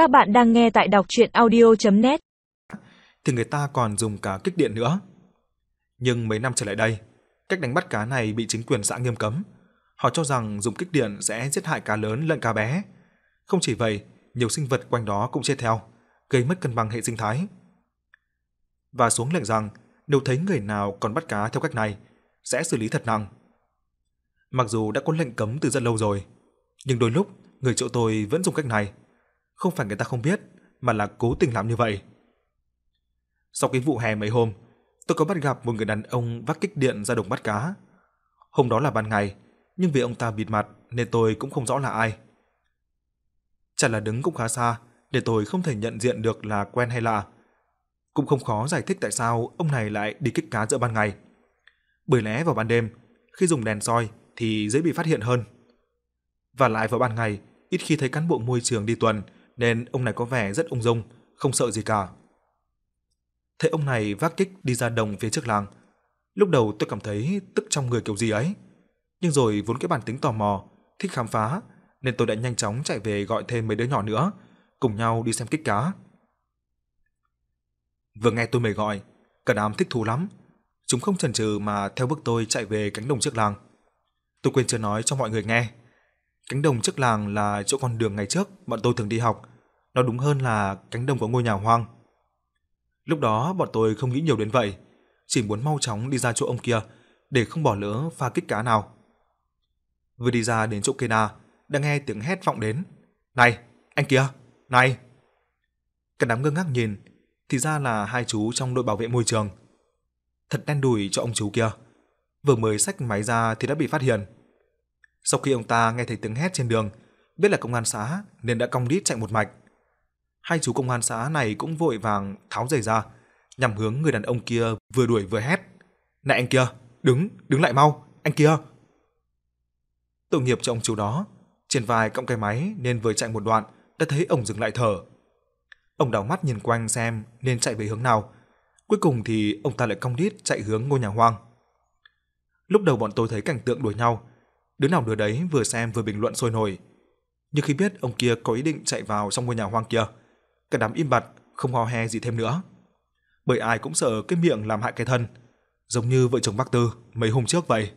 Các bạn đang nghe tại đọc audio net Thì người ta còn dùng cả kích điện nữa. Nhưng mấy năm trở lại đây, cách đánh bắt cá này bị chính quyền xã nghiêm cấm. Họ cho rằng dùng kích điện sẽ giết hại cá lớn lẫn cá bé. Không chỉ vậy, nhiều sinh vật quanh đó cũng chết theo, gây mất cân bằng hệ sinh thái. Và xuống lệnh rằng nếu thấy người nào còn bắt cá theo cách này, sẽ xử lý thật nặng. Mặc dù đã có lệnh cấm từ rất lâu rồi, nhưng đôi lúc người chỗ tôi vẫn dùng cách này. Không phải người ta không biết, mà là cố tình làm như vậy. Sau cái vụ hè mấy hôm, tôi có bắt gặp một người đàn ông vác kích điện ra đồng bắt cá. Hôm đó là ban ngày, nhưng vì ông ta bịt mặt nên tôi cũng không rõ là ai. Chắc là đứng cũng khá xa, để tôi không thể nhận diện được là quen hay lạ. Cũng không khó giải thích tại sao ông này lại đi kích cá giữa ban ngày. Bởi lẽ vào ban đêm, khi dùng đèn soi thì dễ bị phát hiện hơn. Và lại vào ban ngày, ít khi thấy cán bộ môi trường đi tuần, nên ông này có vẻ rất ung dung, không sợ gì cả. Thấy ông này vác kích đi ra đồng phía trước làng, lúc đầu tôi cảm thấy tức trong người kiểu gì ấy. Nhưng rồi vốn cái bản tính tò mò, thích khám phá, nên tôi đã nhanh chóng chạy về gọi thêm mấy đứa nhỏ nữa, cùng nhau đi xem kích cá. Vừa nghe tôi mời gọi, cả đám thích thú lắm. Chúng không chần chừ mà theo bước tôi chạy về cánh đồng trước làng. Tôi quên chưa nói cho mọi người nghe. Cánh đồng trước làng là chỗ con đường ngày trước bọn tôi thường đi học, nó đúng hơn là cánh đồng có ngôi nhà hoang. Lúc đó bọn tôi không nghĩ nhiều đến vậy, chỉ muốn mau chóng đi ra chỗ ông kia để không bỏ lỡ pha kích cá nào. Vừa đi ra đến chỗ Kena, đã nghe tiếng hét vọng đến. "Này, anh kia, này!" Cả đám ngơ ngác nhìn, thì ra là hai chú trong đội bảo vệ môi trường. Thật đen đủi cho ông chú kia. Vừa mới xách máy ra thì đã bị phát hiện. Sau khi ông ta nghe thấy tiếng hét trên đường, biết là công an xã nên đã cong đít chạy một mạch. Hai chú công an xã này cũng vội vàng tháo giày ra, nhằm hướng người đàn ông kia vừa đuổi vừa hét. "Này anh kia, đứng, đứng lại mau, anh kia!" Tội nghiệp cho ông chú đó, trên vai cõng cái máy nên vừa chạy một đoạn đã thấy ông dừng lại thở. Ông đảo mắt nhìn quanh xem nên chạy về hướng nào. Cuối cùng thì ông ta lại cong đít chạy hướng ngôi nhà hoang. Lúc đầu bọn tôi thấy cảnh tượng đuổi nhau, đứa nào đứa đấy vừa xem vừa bình luận sôi nổi. Nhưng khi biết ông kia có ý định chạy vào trong ngôi nhà hoang kia, cả đám im bặt, không ho he gì thêm nữa. Bởi ai cũng sợ cái miệng làm hại cái thân, giống như vợ chồng Bắc Tư mấy hôm trước vậy.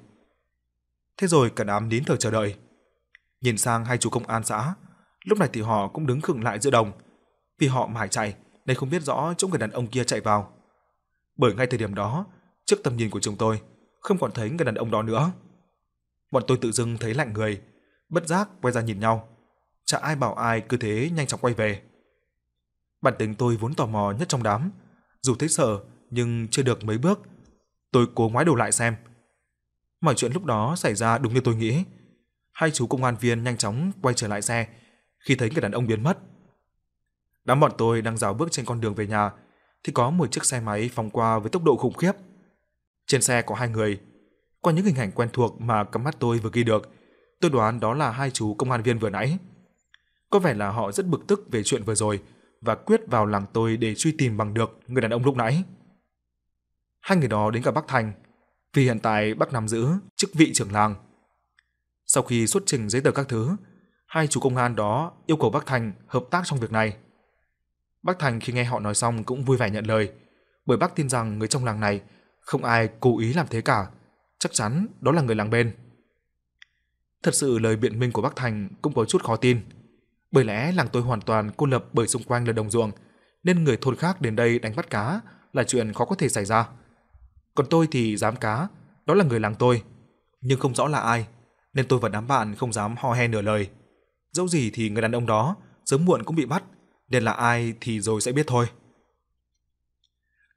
Thế rồi cả đám nín thở chờ đợi. Nhìn sang hai chú công an xã, lúc này thì họ cũng đứng khựng lại giữa đồng, vì họ mải chạy nên không biết rõ chỗ người đàn ông kia chạy vào. Bởi ngay thời điểm đó, trước tầm nhìn của chúng tôi, không còn thấy người đàn ông đó nữa. Bọn tôi tự dưng thấy lạnh người, bất giác quay ra nhìn nhau. Chả ai bảo ai cứ thế nhanh chóng quay về. Bản tính tôi vốn tò mò nhất trong đám, dù thấy sợ nhưng chưa được mấy bước, tôi cố ngoái đầu lại xem. Mọi chuyện lúc đó xảy ra đúng như tôi nghĩ. Hai chú công an viên nhanh chóng quay trở lại xe khi thấy người đàn ông biến mất. Đám bọn tôi đang dạo bước trên con đường về nhà thì có một chiếc xe máy phóng qua với tốc độ khủng khiếp. Trên xe có hai người. Qua những hình ảnh quen thuộc mà cắm mắt tôi vừa ghi được, tôi đoán đó là hai chú công an viên vừa nãy. Có vẻ là họ rất bực tức về chuyện vừa rồi và quyết vào làng tôi để truy tìm bằng được người đàn ông lúc nãy. Hai người đó đến cả Bắc Thành, vì hiện tại Bắc nắm giữ chức vị trưởng làng. Sau khi xuất trình giấy tờ các thứ, hai chú công an đó yêu cầu Bắc Thành hợp tác trong việc này. Bác Thành khi nghe họ nói xong cũng vui vẻ nhận lời, bởi bác tin rằng người trong làng này không ai cố ý làm thế cả, chắc chắn đó là người làng bên. Thật sự lời biện minh của bác Thành cũng có chút khó tin, bởi lẽ làng tôi hoàn toàn cô lập bởi xung quanh là đồng ruộng, nên người thôn khác đến đây đánh bắt cá là chuyện khó có thể xảy ra. Còn tôi thì dám cá, đó là người làng tôi, nhưng không rõ là ai, nên tôi và đám bạn không dám ho he nửa lời. Dẫu gì thì người đàn ông đó sớm muộn cũng bị bắt, nên là ai thì rồi sẽ biết thôi.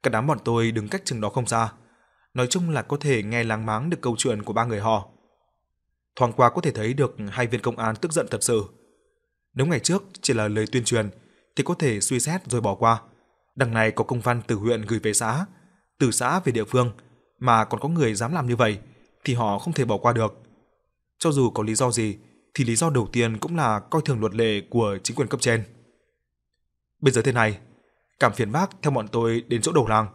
Cả đám bọn tôi đứng cách chừng đó không xa, nói chung là có thể nghe láng máng được câu chuyện của ba người họ. Thoáng qua có thể thấy được hai viên công an tức giận thật sự. Nếu ngày trước chỉ là lời tuyên truyền thì có thể suy xét rồi bỏ qua. Đằng này có công văn từ huyện gửi về xã, từ xã về địa phương mà còn có người dám làm như vậy thì họ không thể bỏ qua được. Cho dù có lý do gì thì lý do đầu tiên cũng là coi thường luật lệ của chính quyền cấp trên. Bây giờ thế này, cảm phiền bác theo bọn tôi đến chỗ đầu làng.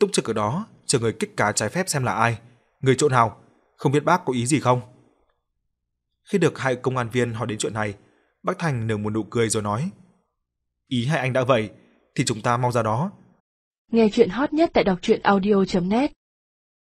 Túc trực ở đó, chờ người kích cá trái phép xem là ai, người chỗ nào, không biết bác có ý gì không? Khi được hai công an viên hỏi đến chuyện này, Bắc Thành nở một nụ cười rồi nói: Ý hai anh đã vậy, thì chúng ta mau ra đó. Nghe chuyện hot nhất tại đọc truyện audio.net